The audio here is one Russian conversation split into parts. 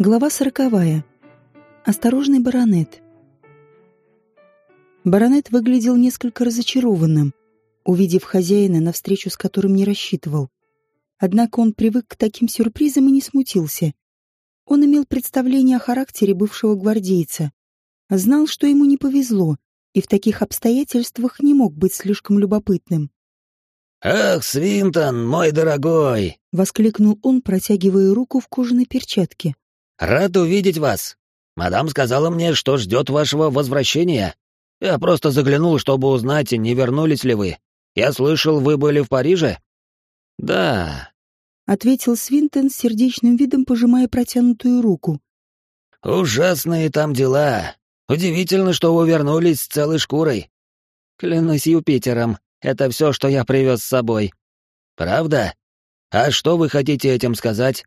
Глава сороковая. Осторожный баронет. Баронет выглядел несколько разочарованным, увидев хозяина, на встречу с которым не рассчитывал. Однако он привык к таким сюрпризам и не смутился. Он имел представление о характере бывшего гвардейца, знал, что ему не повезло, и в таких обстоятельствах не мог быть слишком любопытным. «Ах, Свинтон, мой дорогой!» — воскликнул он, протягивая руку в кожаной перчатке. «Рад увидеть вас. Мадам сказала мне, что ждет вашего возвращения. Я просто заглянул, чтобы узнать, не вернулись ли вы. Я слышал, вы были в Париже?» «Да», — ответил Свинтон с сердечным видом, пожимая протянутую руку. «Ужасные там дела. Удивительно, что вы вернулись с целой шкурой. Клянусь Юпитером, это все, что я привез с собой. Правда? А что вы хотите этим сказать?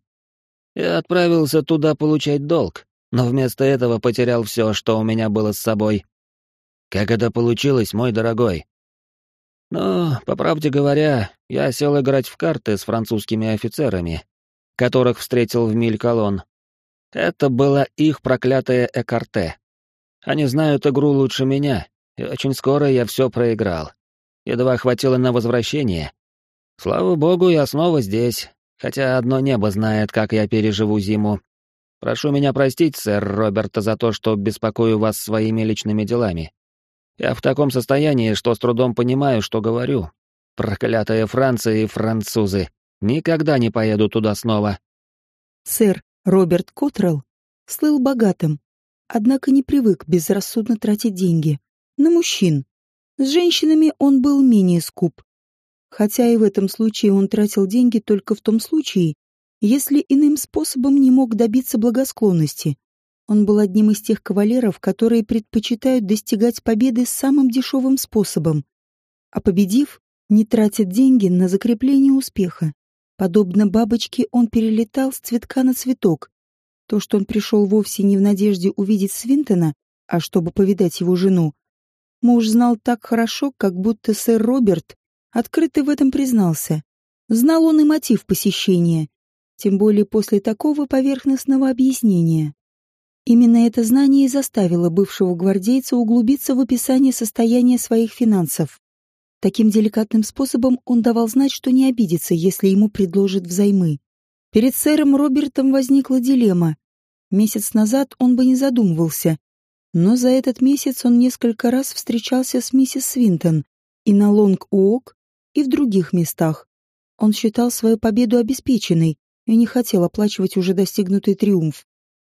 Я отправился туда получать долг, но вместо этого потерял все, что у меня было с собой. Как это получилось, мой дорогой? Ну, по правде говоря, я сел играть в карты с французскими офицерами, которых встретил в Миль-Колон. Это было их проклятое экарте. Они знают игру лучше меня, и очень скоро я все проиграл. Едва хватило на возвращение. Слава богу, я снова здесь, хотя одно небо знает, как я переживу зиму. Прошу меня простить, сэр Роберта, за то, что беспокою вас своими личными делами. Я в таком состоянии, что с трудом понимаю, что говорю. Проклятая Франция и французы. Никогда не поеду туда снова. Сэр Роберт Котрелл слыл богатым, однако не привык безрассудно тратить деньги. На мужчин. С женщинами он был менее скуп. Хотя и в этом случае он тратил деньги только в том случае, если иным способом не мог добиться благосклонности. Он был одним из тех кавалеров, которые предпочитают достигать победы самым дешевым способом, а победив, не тратят деньги на закрепление успеха. Подобно бабочке он перелетал с цветка на цветок. То, что он пришел вовсе не в надежде увидеть Свинтона, а чтобы повидать его жену, Муж знал так хорошо, как будто сэр Роберт открыто в этом признался. Знал он и мотив посещения, тем более после такого поверхностного объяснения. Именно это знание и заставило бывшего гвардейца углубиться в описание состояния своих финансов. Таким деликатным способом он давал знать, что не обидится, если ему предложат взаймы. Перед сэром Робертом возникла дилемма. Месяц назад он бы не задумывался, но за этот месяц он несколько раз встречался с миссис Свинтон и на Лонг-Уок, и в других местах. Он считал свою победу обеспеченной и не хотел оплачивать уже достигнутый триумф.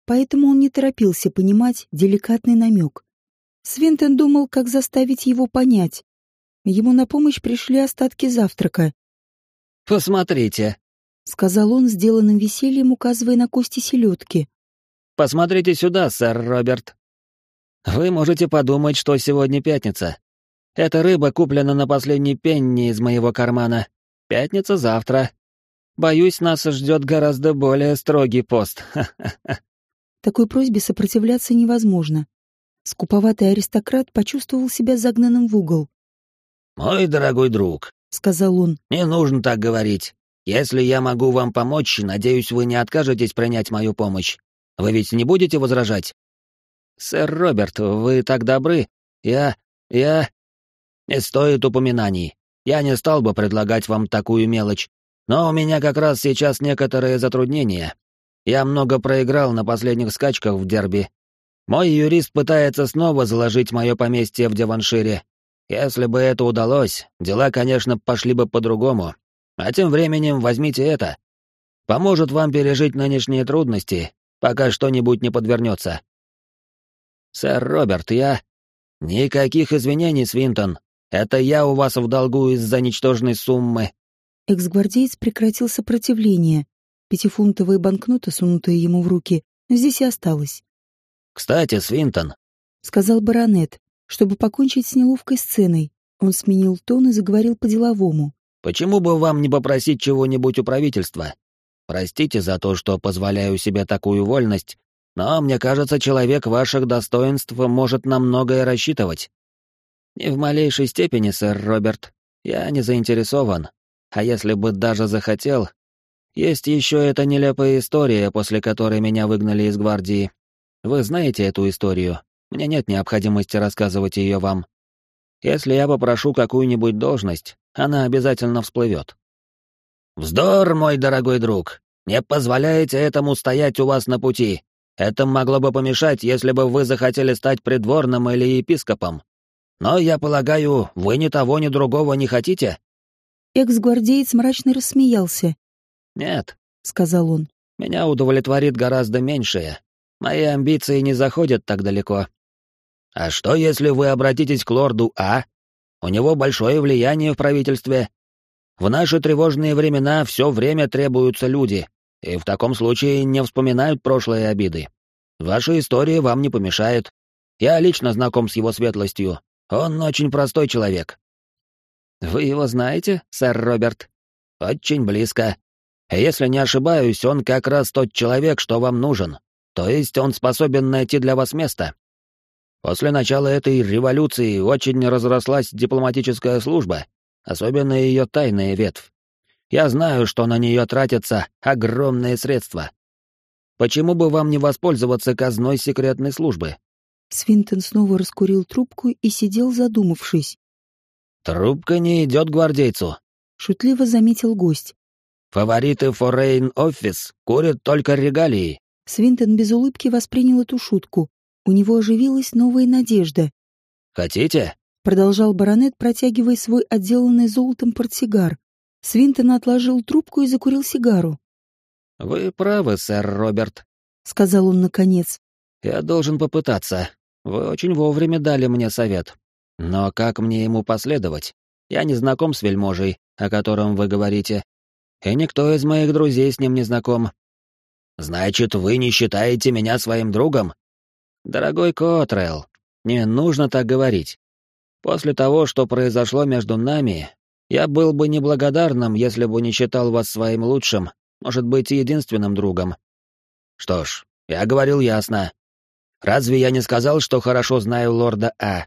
Поэтому он не торопился понимать деликатный намек. Свинтон думал, как заставить его понять. Ему на помощь пришли остатки завтрака. «Посмотрите», — сказал он, сделанным весельем, указывая на кости селедки. «Посмотрите сюда, сэр Роберт. Вы можете подумать, что сегодня пятница. Эта рыба куплена на последний пенни из моего кармана. Пятница завтра. Боюсь, нас ждет гораздо более строгий пост. Такой просьбе сопротивляться невозможно. Скуповатый аристократ почувствовал себя загнанным в угол. «Мой дорогой друг», — сказал он, — «не нужно так говорить. Если я могу вам помочь, надеюсь, вы не откажетесь принять мою помощь. Вы ведь не будете возражать?» «Сэр Роберт, вы так добры. Я... я...» «Не стоит упоминаний. Я не стал бы предлагать вам такую мелочь. Но у меня как раз сейчас некоторые затруднения. Я много проиграл на последних скачках в дерби. Мой юрист пытается снова заложить мое поместье в Деваншире. Если бы это удалось, дела, конечно, пошли бы по-другому. А тем временем возьмите это. Поможет вам пережить нынешние трудности, пока что-нибудь не подвернется. «Сэр Роберт, я...» «Никаких извинений, Свинтон. Это я у вас в долгу из-за ничтожной суммы». Экс-гвардеец прекратил сопротивление. Пятифунтовая банкнота, сунутая ему в руки, здесь и осталась. «Кстати, Свинтон», — сказал баронет, чтобы покончить с неловкой сценой. Он сменил тон и заговорил по-деловому. «Почему бы вам не попросить чего-нибудь у правительства? Простите за то, что позволяю себе такую вольность, но мне кажется, человек ваших достоинств может на многое рассчитывать. Не в малейшей степени, сэр Роберт. Я не заинтересован. А если бы даже захотел, Есть еще эта нелепая история, после которой меня выгнали из гвардии. Вы знаете эту историю. Мне нет необходимости рассказывать ее вам. Если я попрошу какую-нибудь должность, она обязательно всплывет. «Вздор, мой дорогой друг! Не позволяйте этому стоять у вас на пути. Это могло бы помешать, если бы вы захотели стать придворным или епископом. Но, я полагаю, вы ни того, ни другого не хотите?» Экс-гвардеец мрачно рассмеялся. «Нет», — сказал он. «Меня удовлетворит гораздо меньшее. Мои амбиции не заходят так далеко. А что, если вы обратитесь к лорду А? У него большое влияние в правительстве. В наши тревожные времена все время требуются люди, и в таком случае не вспоминают прошлые обиды. Ваша история вам не помешает. Я лично знаком с его светлостью. Он очень простой человек. Вы его знаете, сэр Роберт? Очень близко. Если не ошибаюсь, он как раз тот человек, что вам нужен. То есть он способен найти для вас место. После начала этой революции очень разрослась дипломатическая служба, особенно ее тайная ветвь. Я знаю, что на нее тратятся огромные средства. Почему бы вам не воспользоваться казной секретной службы? Свинтон снова раскурил трубку и сидел задумавшись. Трубка не идет гвардейцу, шутливо заметил гость. Фавориты Форейн Офис курят только регалии. Свинтон без улыбки воспринял эту шутку. У него оживилась новая надежда. «Хотите?» — продолжал баронет, протягивая свой отделанный золотом портсигар. Свинтон отложил трубку и закурил сигару. «Вы правы, сэр Роберт», — сказал он наконец. «Я должен попытаться. Вы очень вовремя дали мне совет. Но как мне ему последовать? Я не знаком с вельможей, о котором вы говорите, и никто из моих друзей с ним не знаком. Значит, вы не считаете меня своим другом? Дорогой Котрелл, не нужно так говорить. После того, что произошло между нами, я был бы неблагодарным, если бы не считал вас своим лучшим, может быть, единственным другом. Что ж, я говорил ясно. Разве я не сказал, что хорошо знаю лорда А?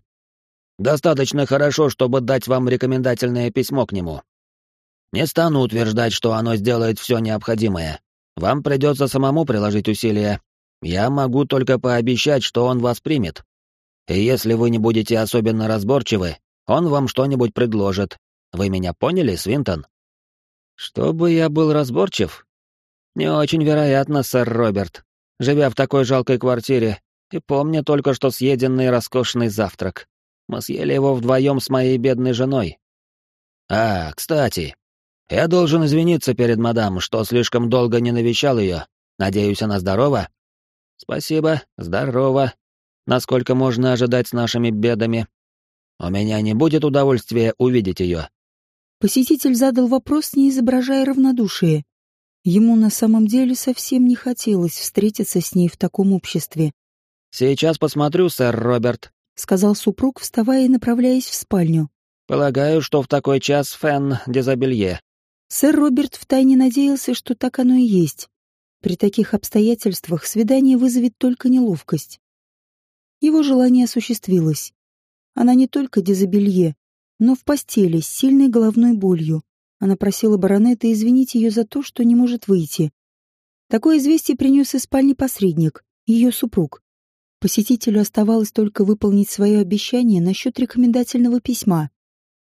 Достаточно хорошо, чтобы дать вам рекомендательное письмо к нему. Не стану утверждать, что оно сделает все необходимое. Вам придется самому приложить усилия. Я могу только пообещать, что он вас примет. И если вы не будете особенно разборчивы, он вам что-нибудь предложит. Вы меня поняли, Свинтон? Чтобы я был разборчив? Не очень вероятно, сэр Роберт, живя в такой жалкой квартире и помня только что съеденный роскошный завтрак. Мы съели его вдвоем с моей бедной женой. А, кстати, я должен извиниться перед мадам, что слишком долго не навещал ее. Надеюсь, она здорова? Спасибо, здорова. Насколько можно ожидать с нашими бедами? У меня не будет удовольствия увидеть ее. Посетитель задал вопрос, не изображая равнодушие. Ему на самом деле совсем не хотелось встретиться с ней в таком обществе. «Сейчас посмотрю, сэр Роберт», — сказал супруг, вставая и направляясь в спальню. «Полагаю, что в такой час Фен дезобелье. Сэр Роберт втайне надеялся, что так оно и есть. При таких обстоятельствах свидание вызовет только неловкость. Его желание осуществилось. Она не только дезобелье, но в постели с сильной головной болью. Она просила баронета извинить ее за то, что не может выйти. Такое известие принес из спальни посредник, ее супруг. Посетителю оставалось только выполнить свое обещание насчет рекомендательного письма.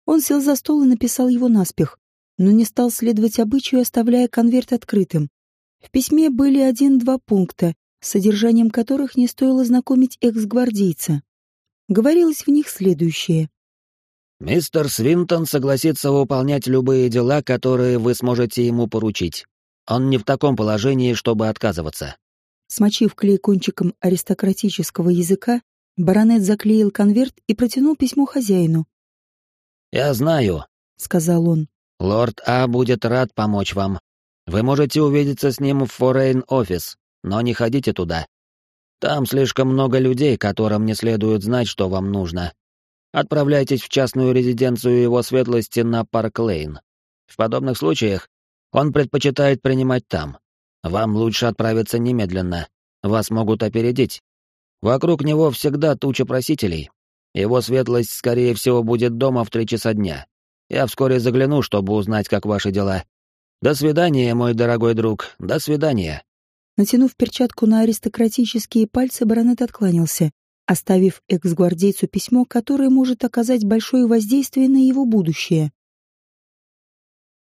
Он сел за стол и написал его наспех но не стал следовать обычаю, оставляя конверт открытым. В письме были один-два пункта, с содержанием которых не стоило знакомить экс-гвардейца. Говорилось в них следующее. «Мистер Свинтон согласится выполнять любые дела, которые вы сможете ему поручить. Он не в таком положении, чтобы отказываться». Смочив клей кончиком аристократического языка, баронет заклеил конверт и протянул письмо хозяину. «Я знаю», — сказал он, Лорд А будет рад помочь вам. Вы можете увидеться с ним в Форейн-офис, но не ходите туда. Там слишком много людей, которым не следует знать, что вам нужно. Отправляйтесь в частную резиденцию его светлости на Парк-Лейн. В подобных случаях он предпочитает принимать там. Вам лучше отправиться немедленно. Вас могут опередить. Вокруг него всегда туча просителей. Его светлость, скорее всего, будет дома в три часа дня. Я вскоре загляну, чтобы узнать, как ваши дела. До свидания, мой дорогой друг, до свидания. Натянув перчатку на аристократические пальцы, баронет откланялся, оставив экс-гвардейцу письмо, которое может оказать большое воздействие на его будущее.